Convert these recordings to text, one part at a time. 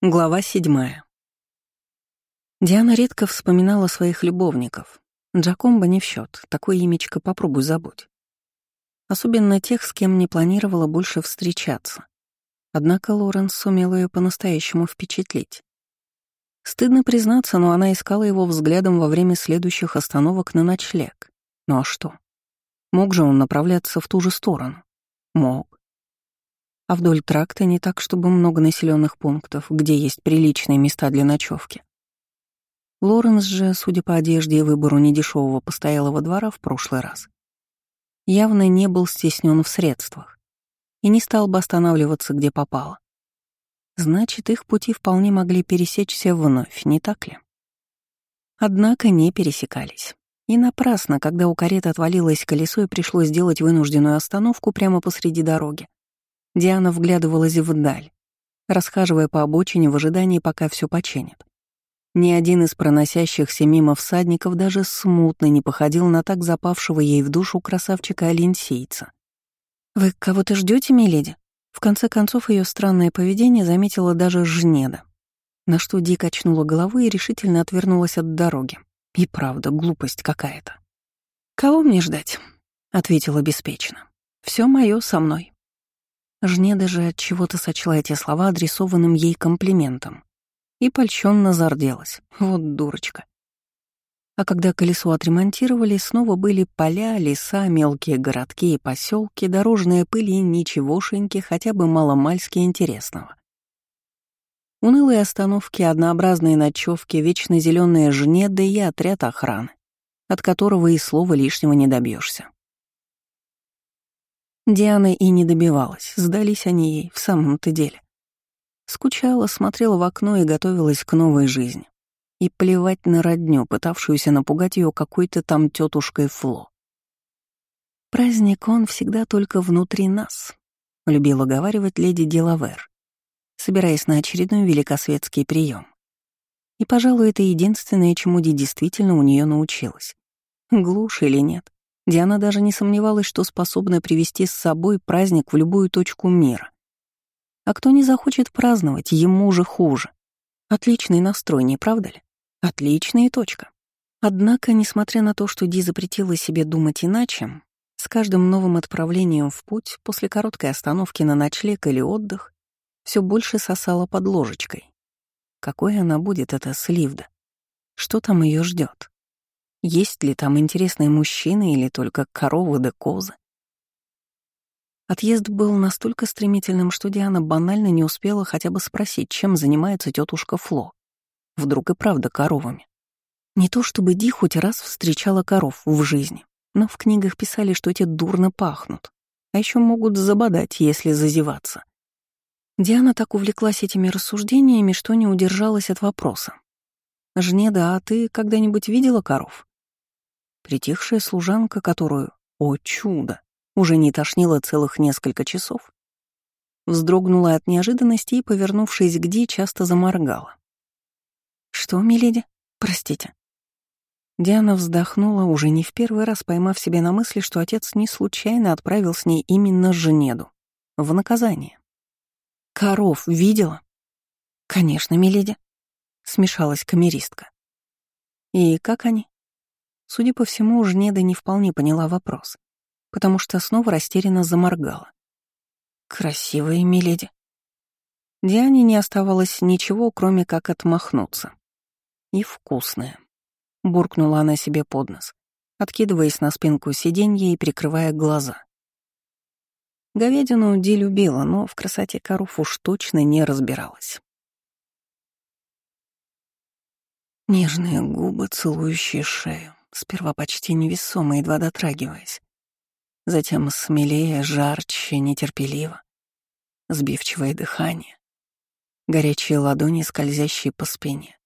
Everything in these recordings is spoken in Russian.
Глава седьмая. Диана редко вспоминала своих любовников. Джакомба не в счет, такое имечко попробуй забудь. Особенно тех, с кем не планировала больше встречаться. Однако Лоренс сумел ее по-настоящему впечатлить. Стыдно признаться, но она искала его взглядом во время следующих остановок на ночлег. Ну а что? Мог же он направляться в ту же сторону? Мог а вдоль тракта не так, чтобы много населенных пунктов, где есть приличные места для ночевки. Лоренс же, судя по одежде и выбору недешевого постоялого двора в прошлый раз, явно не был стеснен в средствах и не стал бы останавливаться, где попало. Значит, их пути вполне могли пересечься вновь, не так ли? Однако не пересекались. И напрасно, когда у кареты отвалилось колесо и пришлось сделать вынужденную остановку прямо посреди дороги, Диана вглядывалась вдаль, расхаживая по обочине в ожидании, пока все починят. Ни один из проносящихся мимо всадников даже смутно не походил на так запавшего ей в душу красавчика-оленсейца. «Вы кого-то ждете, миледи?» В конце концов, ее странное поведение заметила даже Жнеда, на что Ди качнула головой и решительно отвернулась от дороги. И правда, глупость какая-то. «Кого мне ждать?» — ответила беспечно. Все мое со мной. Жне даже от чего-то сочла эти слова адресованным ей комплиментом. И польщенно зарделась. Вот дурочка. А когда колесо отремонтировали, снова были поля, леса, мелкие городки и поселки, дорожная пыль и ничегошеньки, хотя бы маломальски интересного. Унылые остановки, однообразные ночевки, вечно зеленые жнеды и отряд охраны, от которого и слова лишнего не добьешься. Диана и не добивалась, сдались они ей в самом-то деле. Скучала, смотрела в окно и готовилась к новой жизни. И плевать на родню, пытавшуюся напугать ее какой-то там тетушкой Фло. «Праздник он всегда только внутри нас», — любила говаривать леди Делавер, собираясь на очередной великосветский прием. И, пожалуй, это единственное, чему Ди действительно у нее научилась. Глушь или нет, Диана даже не сомневалась, что способна привести с собой праздник в любую точку мира. А кто не захочет праздновать, ему же хуже. Отличный настрой, не правда ли? Отличная точка. Однако, несмотря на то, что Ди запретила себе думать иначе, с каждым новым отправлением в путь, после короткой остановки на ночлег или отдых, все больше сосала под ложечкой. Какой она будет, эта сливда? Что там ее ждет? Есть ли там интересные мужчины или только коровы да козы? Отъезд был настолько стремительным, что Диана банально не успела хотя бы спросить, чем занимается тетушка Фло. Вдруг и правда коровами. Не то чтобы Ди хоть раз встречала коров в жизни, но в книгах писали, что эти дурно пахнут, а еще могут забодать, если зазеваться. Диана так увлеклась этими рассуждениями, что не удержалась от вопроса. «Жнеда, а ты когда-нибудь видела коров?» Притихшая служанка, которую, о чудо, уже не тошнило целых несколько часов, вздрогнула от неожиданности и, повернувшись к Ди, часто заморгала. «Что, миледи? Простите». Диана вздохнула, уже не в первый раз поймав себе на мысли, что отец не случайно отправил с ней именно Женеду. В наказание. «Коров видела?» «Конечно, миледи», — смешалась камеристка. «И как они?» Судя по всему, Жнеда не вполне поняла вопрос, потому что снова растерянно заморгала. «Красивая миледи». Диане не оставалось ничего, кроме как отмахнуться. «И вкусная», — буркнула она себе под нос, откидываясь на спинку сиденья и прикрывая глаза. Говядину Ди любила, но в красоте коров уж точно не разбиралась. Нежные губы, целующие шею, сперва почти невесомо, едва дотрагиваясь. Затем смелее, жарче, нетерпеливо. Сбивчивое дыхание. Горячие ладони, скользящие по спине,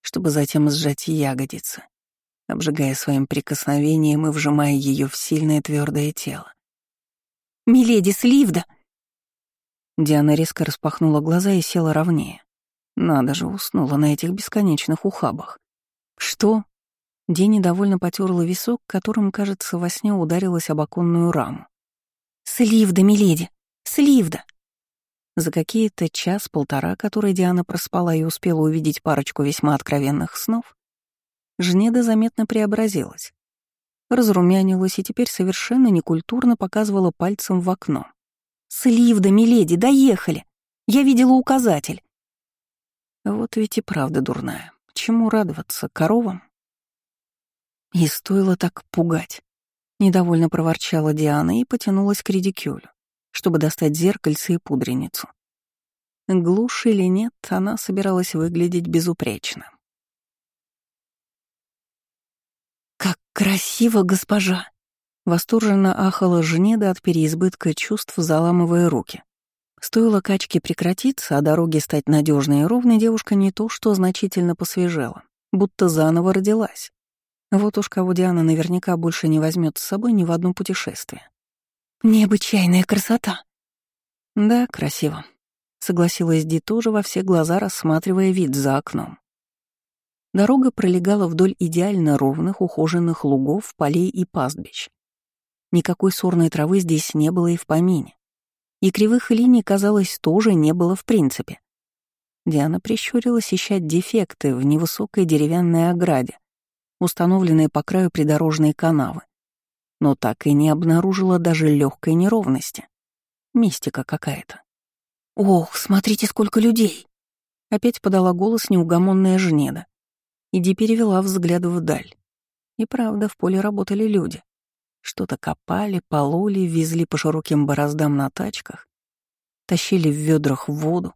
чтобы затем сжать ягодицы, обжигая своим прикосновением и вжимая ее в сильное твердое тело. «Миледи Сливда!» Диана резко распахнула глаза и села ровнее. Надо же, уснула на этих бесконечных ухабах. «Что?» Ди недовольно потерла висок, которым, кажется, во сне ударилась об оконную раму. «Сливда, миледи! Сливда!» За какие-то час-полтора, которые Диана проспала и успела увидеть парочку весьма откровенных снов, Жнеда заметно преобразилась. Разрумянилась и теперь совершенно некультурно показывала пальцем в окно. «Сливда, миледи, доехали! Я видела указатель!» Вот ведь и правда дурная. Чему радоваться, коровам? И стоило так пугать. Недовольно проворчала Диана и потянулась к редикюлю, чтобы достать зеркальце и пудреницу. Глушь или нет, она собиралась выглядеть безупречно. «Как красиво, госпожа!» Восторженно ахала Жнеда от переизбытка чувств, заламывая руки. Стоило качке прекратиться, а дороге стать надежной и ровной, девушка не то что значительно посвежела, будто заново родилась. Вот уж кого Диана наверняка больше не возьмет с собой ни в одно путешествие. «Необычайная красота!» «Да, красиво», — согласилась Ди тоже во все глаза, рассматривая вид за окном. Дорога пролегала вдоль идеально ровных, ухоженных лугов, полей и пастбищ. Никакой сорной травы здесь не было и в помине. И кривых линий, казалось, тоже не было в принципе. Диана прищурилась ищать дефекты в невысокой деревянной ограде, установленной по краю придорожной канавы, но так и не обнаружила даже легкой неровности. Мистика какая-то. «Ох, смотрите, сколько людей!» Опять подала голос неугомонная Жнеда. Иди перевела взгляд вдаль. И правда, в поле работали люди. Что-то копали, пололи, везли по широким бороздам на тачках, тащили в ведрах воду.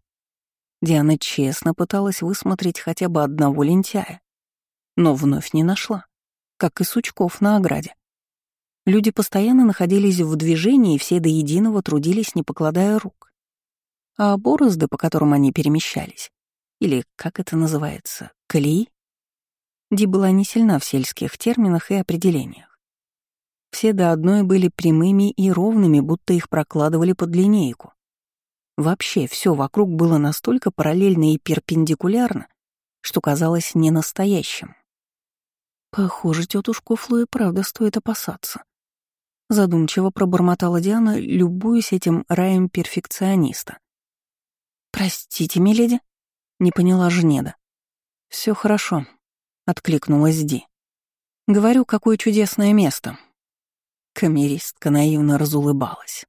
Диана честно пыталась высмотреть хотя бы одного лентяя, но вновь не нашла, как и сучков на ограде. Люди постоянно находились в движении, и все до единого трудились, не покладая рук. А борозды, по которым они перемещались, или, как это называется, колеи, Ди была не сильна в сельских терминах и определениях. Все до одной были прямыми и ровными, будто их прокладывали под линейку. Вообще все вокруг было настолько параллельно и перпендикулярно, что казалось ненастоящим. Похоже, тетушку Фло и правда стоит опасаться. Задумчиво пробормотала Диана, любуясь этим раем перфекциониста. «Простите, миледи?» — не поняла Жнеда. Все хорошо», откликнулась Ди. Говорю, какое чудесное место. Камеристка наивно разулыбалась.